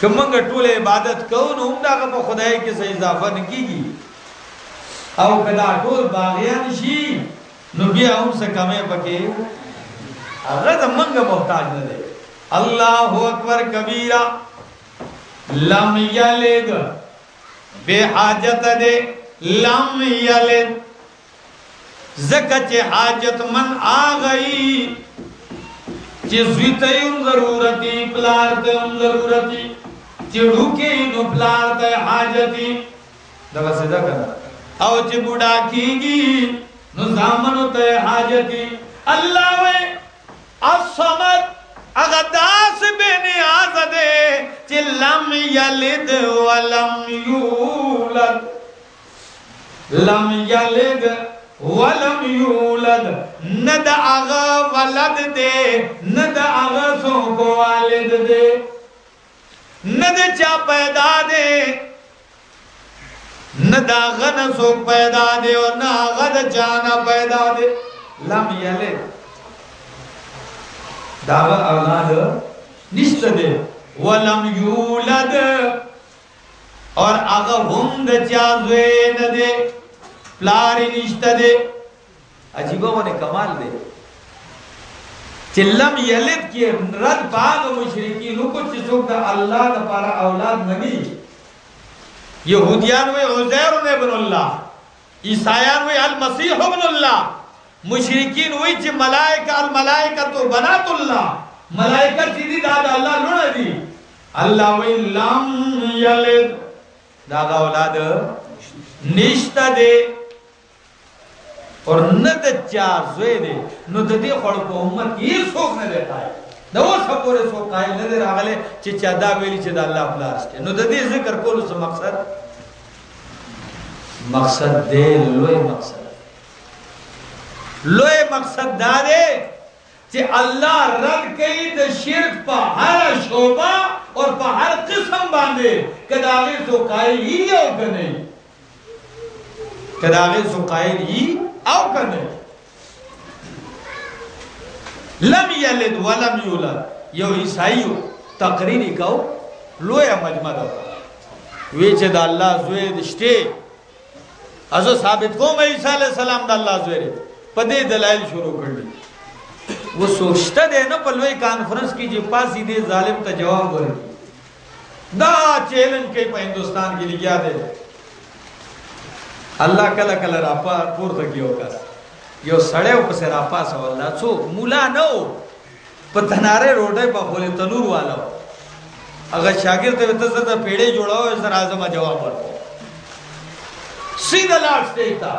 کومنګ ټول عبادت کوو نو هم داغه په خدای کې څه اضافه نه کیږي او کدا ټول باغیان شي نو بیا هم څه کمه پکې هغه د منګه محتاج نه دی الله اکبر کبیرہ۔ لم یلد بے حاجت دے لم یلد۔ زکت حاجت من آ گئی چی زویتے ان ضرورتی، پلارتے ان ضرورتی چی ڈھوکے ان پلارتے حاجتی۔ دغه سیدا کنا۔ او چې بوډا کیږي نو زامنو ته حاجتي الله وې الصمد اغه داس به نیاز ده چې لم یلد ولم یولد۔ لم یلد ولم یولد۔ ند اغه ولد ده ند اغه سو کو والد ده ند چا پیدا ده نہ دا غن سو پیدا دے، اور نہ غد جانا پیدا دے۔ لم یلے دا اولاد نشت دے۔ ولم یولد۔ اور اگا ہم دا چازوے نہ دے پلاری نشت دے۔ عجیبہ ونے کمال دے۔ چلم یلد کی رد پاگ مشرکی نکو چسوک دا اللہ دا پارا اولاد نبی۔ یہودیان وی عزیر ابن اللہ عیسائیان وی المسیح ابن اللہ۔ مشرکین وی چی ملائکہ الملائکہ تو بنات اللہ۔ ملائکہ چیزی دادا اللہ لنا دی۔ اللہ وی لم یلد۔ دادا اولاد نشت دے۔ اور ند چار زوے دے۔ ند دے خوڑ کو امت یہ سوک نہ دیتا ہے۔ دا وہ سپورے سو قائل نہ دے راغلے چی چا دا ویلی چی دا اللہ پلاس کے۔ نو دا ذکر کولو سا مقصد۔ مقصد دے لوئے مقصد۔ لوئے مقصد دا دے چی اللہ رد کئی دا شرک پا ہر شعبہ اور پا ہر قسم باندے کداغی سو قائل ہی او کنے۔ کداغی سو قائل ہی او کنے۔ لم یلد ولم یولد۔ یو عیسائیو تقریری کو لویا مجمع دا وی چه دا اللہ زوی دشتے۔ ازو ثابت کو میں عیسیٰ علیہ السلام دا اللہ زوی رہے پدے دلائل شروع کر لی وہ سوچتا دے نا پلوئی کانفرنس کی جی پاسی دے ظالم تا جواب ورکی دا چیلنج کئی پا ہندوستان کی لگیا دے اللہ کلا کلا راپا پور تکیو کس. یو سڑے او پسے راپا سو اللہ سو مولا نو پا تنارے روڈے پا خولی تنور والا ہو اگر شاگرد تے ویتا سر پیڑے جوڑا ہو اس رازمہ جواب ورکو سیدھا لاٹ سٹیتا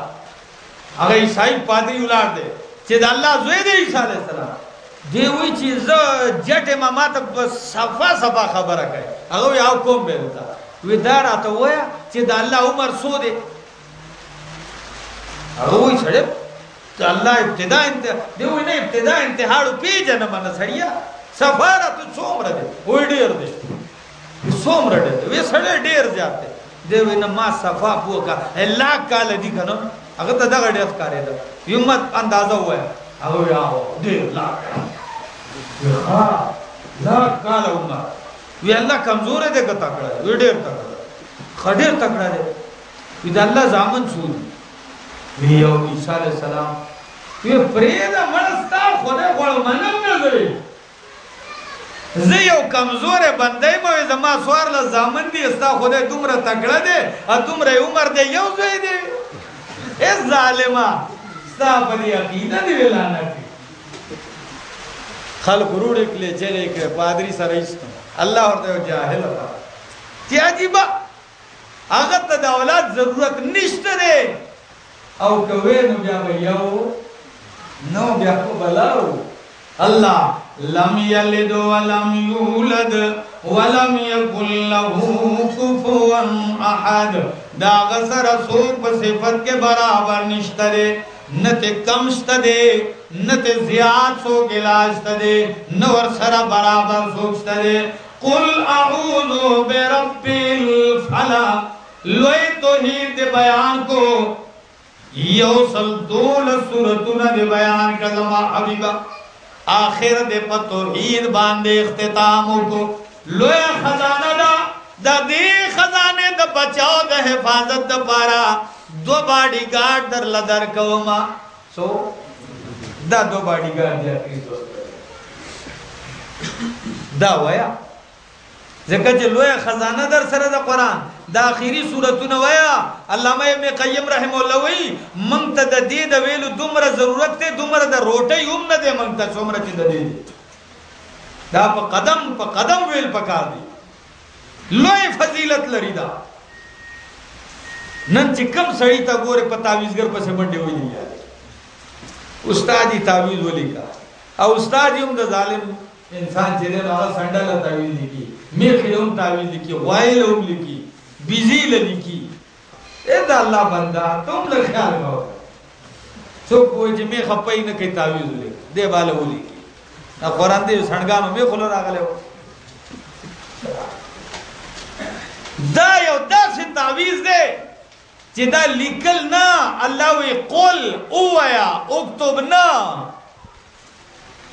اگر عیسائی پادری اولاد دے چید اللہ زوی دے عیسیٰ علیہ السلام. دے ہوئی چیز جٹ امامات صفا صفا خبر کہے اگر وہ آو کون بے دیتا وی دار آتا ہویا چید اللہ عمر سو دے اگر وہی چھڑے تو اللہ ابتدا انتہا دے ہوئی نا ابتدا انتہاڑو پی جن من سڑیا سفارا تو سوم رہے وہی دیر دے سوم رہے دے وی سڑے دیر جاتے دے ہوئی نا ما صفا پوکا اللہ کال دی کنو اگر تا دغه ډیر کاری ده یمت اندازه وای هغه یا ډیر لا ها لا کال عمر. وی، الله کمزور ده که تکړه وی ډیر تکړه خډیر تکړه ده وی، د الله زامن سود وی، یو عیسی علیہ السلام. وی پرېدا منستا خدای غوړ منم نه دی زه یو کمزور بندای مې زما سوار له زامن دي استا خدای دومره تکړه ده ا دومره عمر ده یو ځای دی. اے ظالمہ ستا پر عقیدہ دی ویلانا کی۔ خلق روڑے کلے چلے کہ پادری سر ایستو اللہ اور دیو جاہل پا چی عجیبا هغه ته د اولاد ضرورت نشته دی او کوي نو بیا به یو نو بیا کو بلاو۔ الله لم یلد ولم یولد ولم یکن له کفوا احد۔ دا غسر سوق په صفت کے برابر نشته دی نہ کم دے نہ زیاد سو گلاس دے نہ ور برابر سوچ دے قل اعوذ برب الفلق لوی توحید دے بیان کو۔ یوصل دول سورتنا دے بیان کا زما حبیبا آخر دے پا توحید باندے اختتاموں کو۔ لوی خزانہ دا دا دے خزانے دا بچاؤ دا حفاظت دا پارا، دو باڈی گارڈ در لدر کوما۔ سو، دا دو باڈی گارڈ دیا دا ویا۔ ځکه چې لوی خزانه در سره د قران د اخیری سورتونه ویا۔ علامه ابن قیم رحم الله وی مونږ ته د دې د ویلو دومره ضرورت ته دومره د روټي هم نه دی مونږ ته څومره چې د دې دا په قدم په قدم ویل پکار دی۔ لوی فضیلت لري دا نن چې کم سړی ته ګوره په تعویزګر پسې منډه وایي استادی تعویز ولیکا او استاد هم د ظالم انسان چې دی هغه سندل تعویز لیکي میخ هم تعویز لیکي غوایل هم لیکي بیزی لیکي اے دا الله بندا تم له خیال غو څوک وایي چې میخ په نه کوي تعویز لیکي دی بالا ولیکي دا قران دې سنگانو میخ له راغله دا یو دا داسې تعویز دی چې دا لیکل نه، الله وی قل اویا اكتب نه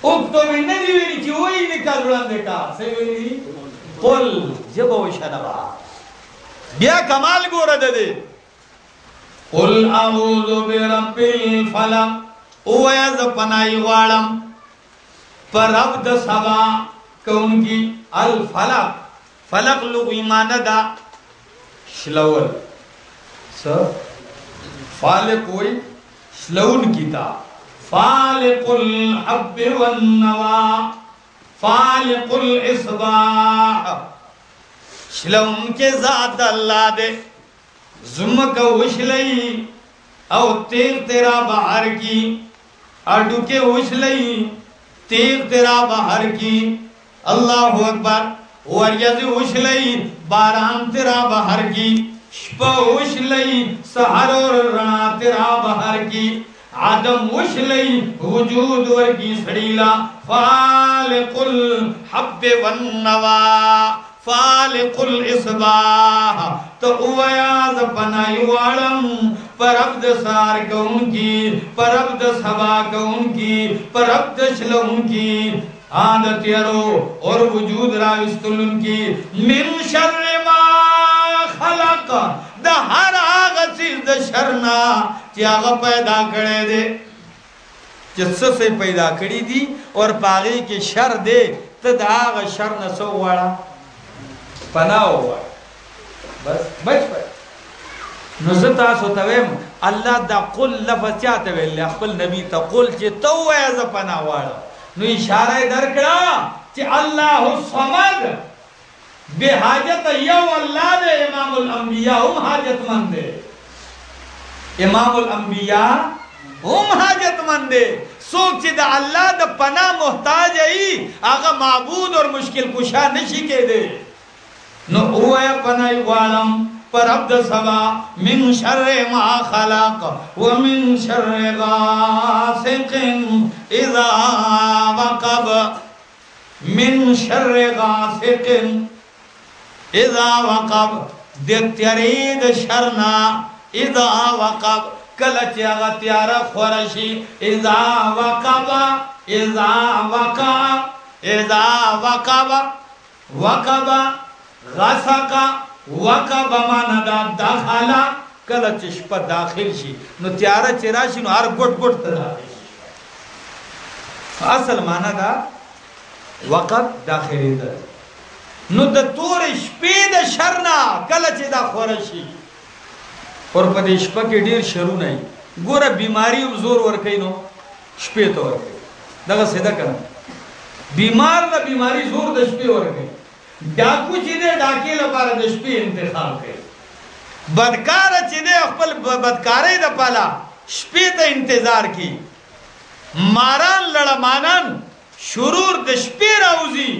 اكتب نه دی ویلي چې وای نه کار وړاندې کا څه ویلي قل جبو بیا کمال ګوره ده دې. قل اعوذ برب الفلق. اویا ز پنای غواړم. پر رب د سبا کون کی الفلق. فلق لغوی معنی دا شلول فالق ہوئی سلون کیتا. فالق الحب والنوا. فالق الاسباح سلون کے ذات اللہ دے زمک وشلئی او تیغ تیرا بہر کی، اڈو کے وشلئی تیغ تیرا بہر کی. اللہ اکبر. وریز وشلئی باران تیرا بہر کی شپا وش لئی سہر اور رنا تیرا بہر کی۔ آدم وش لئی، وجود ور کی سڑیلا۔ فالق الحب والنوا فالق الاسباح تو اویاز پنائی وارم پر عبد سار کون کی، پر عبد سبا کون کی، پر عبد شلون کی۔ عادت یرو اور وجود راوستلن کی من شر ما خلق، دا ہر آغا چیز دا شرنا چی آغا پیدا کرے دے۔ جس سے پیدا کری دی اور پاغی کے شر دے، تا دا آغا شر نسو وارا۔ پناو وارا۔ بس، بچ پر نزتا سو تویم اللہ دا قل لفظ چاہتا ویلی اخبر نبی تا قل چی تو ایزا پناہ وارا نو اشارہ در کرا چی اللہ صمد بے حاجت یو اللہ دے امام الانبیاء ہم حاجت مند دے۔ امام الانبیاء ہم حاجت مند دے۔ سوک چی دا اللہ دا پناہ محتاج ای آگا معبود اور مشکل کشا نشی کے دے۔ نو اوے پناہ والم پر عبد سبا من شر ما خلق ومن شر غاسق اذا وقب. من شر غاسق اذا وقب. دیتیارید شرنا. اذا وقب. کلچ اغا تیارا خورشی. اذا وقب. اذا وقب. اذا وقب. وقب. غسق. وقب مانا دا داخلا کلچ شپا داخل شی. نو تیارا چراشی نو ہر گٹ گٹ تا داخل اصل مانا دا وقب داخلی دا. نو د تور شپې د شرنا کله چې دا خورشي اور په دې شپه کې ډیر شرو نه ګوره بیماری هم زور ور کوي نو شپې ته ور کوي دغه سیده کنه بیمار نه بیماری زور د شپې ور کوي ډاکو چې دې ډاکې لپاره د شپې انتخاب کوي بدکار چې دی خپل بدکارۍ د پالا شپې ته انتظار کی۔ ماران لړمانان شرور د شپې راوځي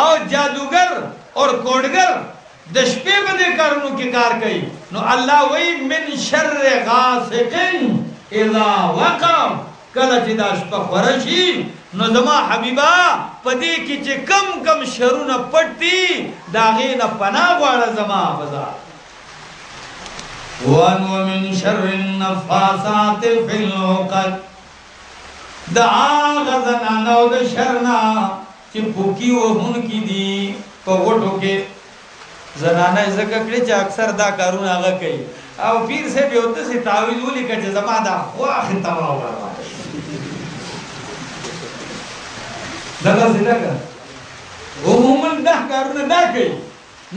او جادوگر اور کوډگر د شپې باندې کارونو کې کار کوي نو الله وای من شر غاسق اذا وقب کله چې دا شپه خورشي نو زما حبیبا، پدې کې چې کم کم شرونه پټي دا غې نه پناه غواړه زما بازار وان ومن شر النفاسات في العقد. دعا غزنا نو د شرنا چې پوکی وهون کی دي، په وټو کې. زنانه زکه کړي چې اکثر دا کارونه هغه کوي. او پیر سے به وته سي تعویذ ولي کړي زما دا خواخ تما ورما دغه څنګه عموما دا کارونه دا کوي.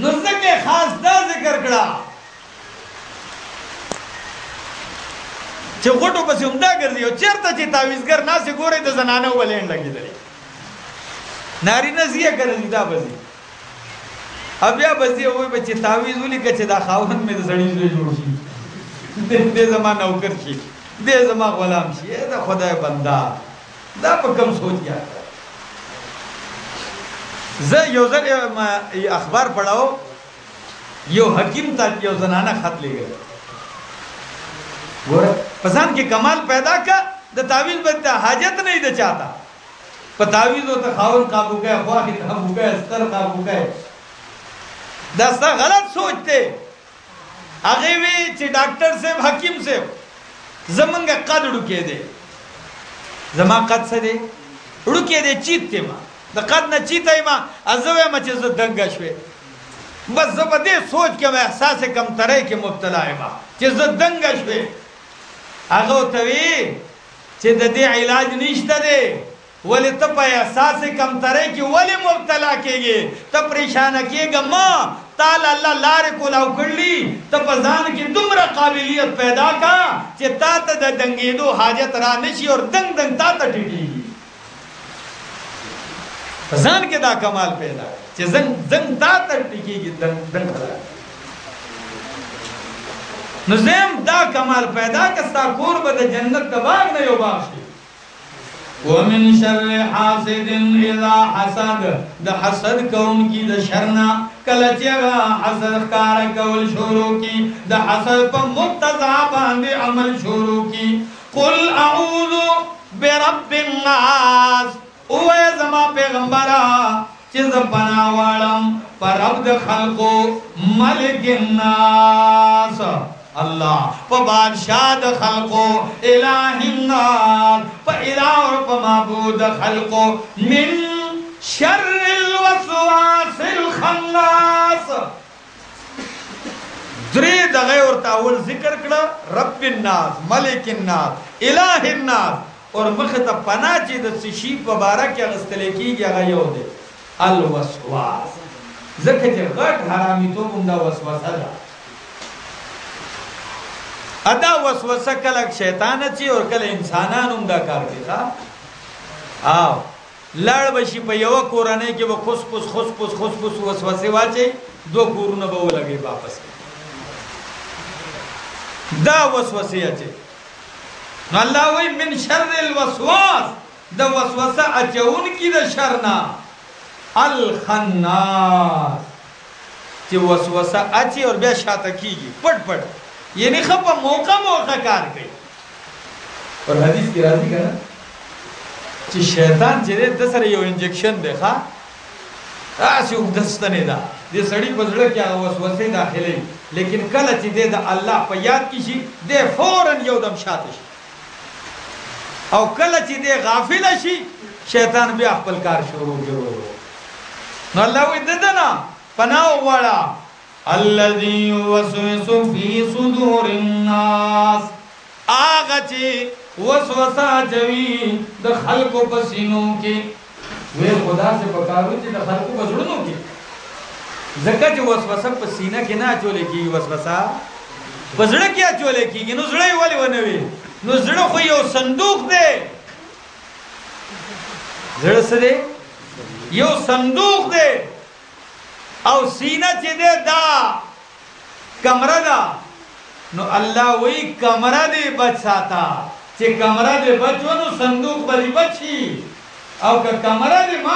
نو زکه خاص دا ذکر کړه. چې غټو پسې همدا ګرځي او چیرته چې تعویزګر ناسې ګوري، د زنانه ولین لګېدلی نارینه زیه ګرځي، دا بځي بیا بځي وای به چې تعویز ولیکه چې دا خاوند مې د سړي زوی جوړ شي. دې زما نوکر شي، دې زما غلام شي. دا خدای بندا دا په کوم سوچ یا زه یو ځل اخبار پڑھاو یو حکیم ته یو زنانه خط لګل ګوره پسند کې کمال پیدا کا د تعویذ بنتا حاجت نہیں د چاہتا په تعویذ او ته خاون قابو گئے خواہی قابو گئے استر قابو گئے دا ستا غلط سوچتے هغه وی چې ډاکټر صاحب، حکیم صاحب، زمونږ قد ډوکې دي زما قد څه دي ډوکې دي چیته ما. د قد نه چیته ما ازوې ما چې زه دنګ شوې بس زه په دې سوچ کې مې احساس کم ترې کې مبتلا یم. چې زه دنګ شوې هغه ته وی چې د دې علاج نشته دی. ولی ته په احساس کم ترې کې ولی مبتلا کېږي ته پریشان کېږه ما تعالی الله لار کولا وکړلی ته په ځان کې دومره قابلیت پیدا کا چې تا ته د دنګېدو حاجت را نشي او دنګ دنګ تا ته ټیټي ځان کې دا کمال پیدا چې زنګ زنګ تا ته ټیکيږي دنګ دنګ نو زم دا کمال پیدا کستا کور به د جنت د باغ نه یو باغ شي. ومن شر حاسد اذا حسد، د حسد کون کی د شرنا کله چې حسد کار کول شروع کی د حسد په مقتضا باندې عمل شروع کی قل اعوذ برب الناس. او زما پیغمبرا چې ز پناه پر رب د خلقو ملک الناس. اللہ، پا بادشاہ دا خلقو، الہ النار پا الہ اور پا معبود خلقو، من شر الوسواس الخناس. دری دا غیر تاول ذکر کرا رب الناس، ملک الناس، الہ الناس. اور مخت پنا چی دا سشی پا بارا کیا غستلے کی گیا غیو دے الوسواس. ذکر چی غٹ حرامی تو بندہ وسوسہ دا ادا وسوسه کله شیطان چی اور کله انسانان هم دا کار کوي، ها؟ او لړ بشي په یو کورانه کې به خوش پوس خوش پوس خوش پوس وسوسه واچي دو کورونه به ولګي واپس. دا وسوسه اچي. نو الله وی من شر الوسواس. دا وسوسه اچون کی دا شرنا. الخناس. چې وسوسه اچي اور بیا شاته کیږي. پټ پټ. یعنی خب موقع موقع کار کئی اور حدیث کی راضی کنا؟ چی شیطان چی دے دسر یو انجیکشن دے خواہ آسی او دستنے دا دے سڑی پزڑا کیا وسوسے داخلے لیکن کل چی دے دا اللہ پا یاد کشی دے فوراں یو دم شاتش او کل چی دے غافل شی شیطان بیا اخپل کار شروع کرو نو اللہ وی دے دنا پناو والا الذي يوسوس في صدور الناس. آغا چی وسوسا چوی د خلقو پسینو کی وی خدا سے پکارو چی د خلقو پسڑنو کی زکا چی وسوسا پسینہ کی نا چولے کی وسوسا پسڑا کیا چولے کی نو زڑای والی ونوی نو زڑا خو یو صندوق دے زڑا سدے یو صندوق دے او سینہ چی دے دا کمره ده. نو الله وی کمره دې بچ ساته. چې کمره دې بچو نو صندوق بری بچي او که کمره دې ما